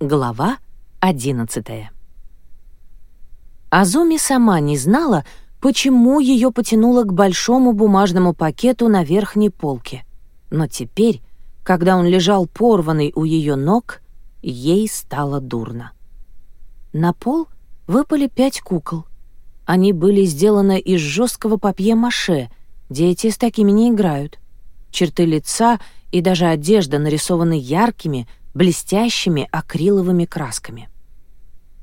Глава 11 Азуми сама не знала, почему ее потянуло к большому бумажному пакету на верхней полке. Но теперь, когда он лежал порванный у ее ног, ей стало дурно. На пол выпали пять кукол. Они были сделаны из жесткого папье-маше, дети с такими не играют. Черты лица и даже одежда нарисованы яркими — блестящими акриловыми красками.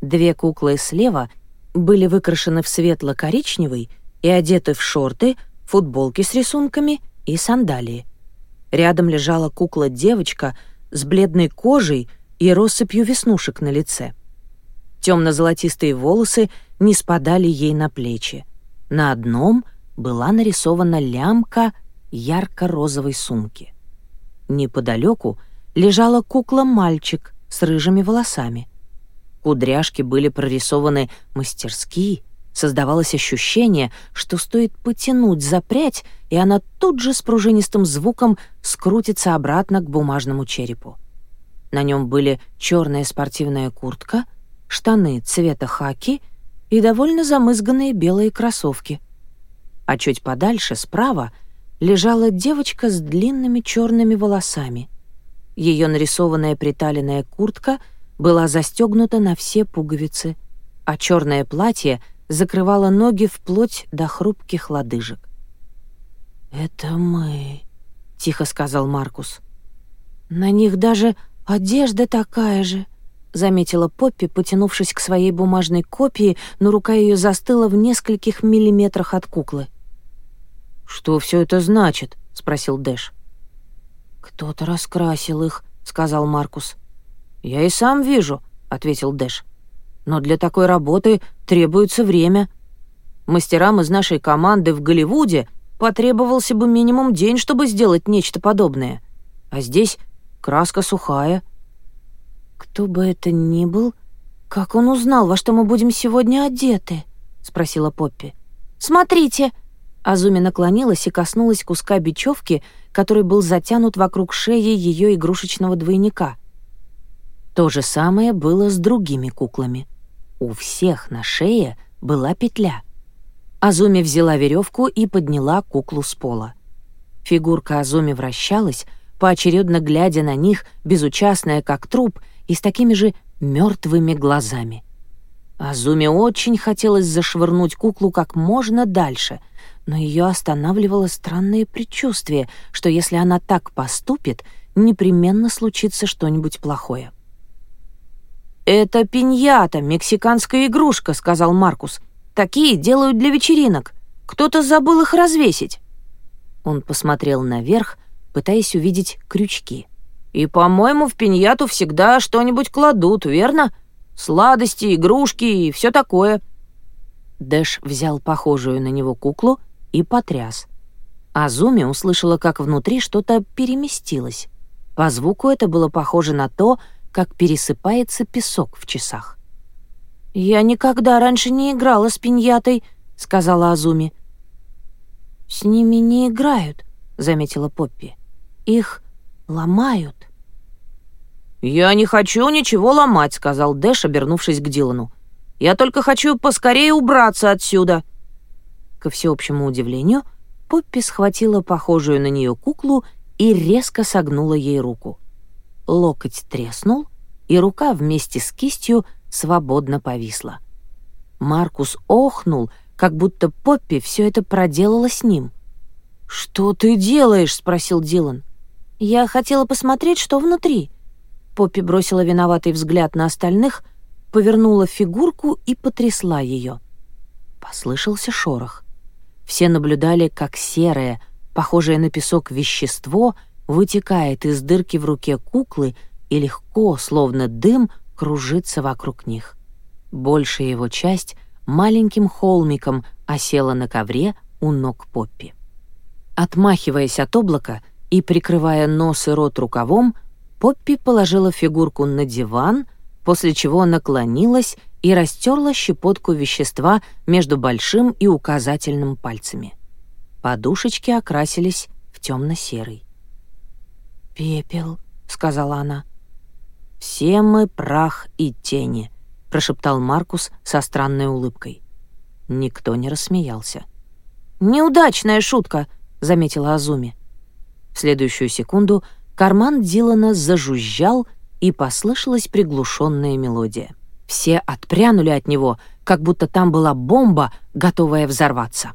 Две куклы слева были выкрашены в светло-коричневый и одеты в шорты, футболки с рисунками и сандалии. Рядом лежала кукла-девочка с бледной кожей и россыпью веснушек на лице. Темно-золотистые волосы не спадали ей на плечи. На одном была нарисована лямка ярко-розовой сумки. Неподалеку — лежала кукла-мальчик с рыжими волосами. Кудряшки были прорисованы мастерски, создавалось ощущение, что стоит потянуть за прядь, и она тут же с пружинистым звуком скрутится обратно к бумажному черепу. На нем были черная спортивная куртка, штаны цвета хаки и довольно замызганные белые кроссовки. А чуть подальше, справа, лежала девочка с длинными черными волосами — ее нарисованная приталенная куртка была застегнута на все пуговицы, а черное платье закрывало ноги вплоть до хрупких лодыжек. «Это мы», — тихо сказал Маркус. «На них даже одежда такая же», — заметила Поппи, потянувшись к своей бумажной копии, но рука ее застыла в нескольких миллиметрах от куклы. «Что все это значит?» — спросил Дэш. «Кто-то раскрасил их», — сказал Маркус. «Я и сам вижу», — ответил Дэш. «Но для такой работы требуется время. Мастерам из нашей команды в Голливуде потребовался бы минимум день, чтобы сделать нечто подобное. А здесь краска сухая». «Кто бы это ни был, как он узнал, во что мы будем сегодня одеты?» — спросила Поппи. «Смотрите!» Азуми наклонилась и коснулась куска бечевки, который был затянут вокруг шеи ее игрушечного двойника. То же самое было с другими куклами. У всех на шее была петля. Азуми взяла веревку и подняла куклу с пола. Фигурка Азуми вращалась, поочередно глядя на них, безучастная как труп и с такими же мертвыми глазами. Азуме очень хотелось зашвырнуть куклу как можно дальше, но ее останавливало странное предчувствие, что если она так поступит, непременно случится что-нибудь плохое. «Это пиньята, мексиканская игрушка», — сказал Маркус. «Такие делают для вечеринок. Кто-то забыл их развесить». Он посмотрел наверх, пытаясь увидеть крючки. «И, по-моему, в пиньяту всегда что-нибудь кладут, верно?» Сладости, игрушки и все такое». Дэш взял похожую на него куклу и потряс. Азуми услышала, как внутри что-то переместилось. По звуку это было похоже на то, как пересыпается песок в часах. «Я никогда раньше не играла с пиньятой», — сказала Азуми. «С ними не играют», — заметила Поппи. «Их ломают». «Я не хочу ничего ломать», — сказал Дэш, обернувшись к Дилану. «Я только хочу поскорее убраться отсюда». Ко всеобщему удивлению, Поппи схватила похожую на нее куклу и резко согнула ей руку. Локоть треснул, и рука вместе с кистью свободно повисла. Маркус охнул, как будто Поппи все это проделала с ним. «Что ты делаешь?» — спросил Дилан. «Я хотела посмотреть, что внутри», Поппи бросила виноватый взгляд на остальных, повернула фигурку и потрясла ее. Послышался шорох. Все наблюдали, как серое, похожее на песок вещество, вытекает из дырки в руке куклы и легко, словно дым, кружится вокруг них. Большая его часть маленьким холмиком осела на ковре у ног Поппи. Отмахиваясь от облака и прикрывая нос и рот рукавом, Поппи положила фигурку на диван, после чего наклонилась и растерла щепотку вещества между большим и указательным пальцами. Подушечки окрасились в темно-серый. «Пепел», — сказала она. «Все мы прах и тени», — прошептал Маркус со странной улыбкой. Никто не рассмеялся. «Неудачная шутка», — заметила Азуми. В следующую секунду Карман Дилана зажужжал, и послышалась приглушенная мелодия. Все отпрянули от него, как будто там была бомба, готовая взорваться.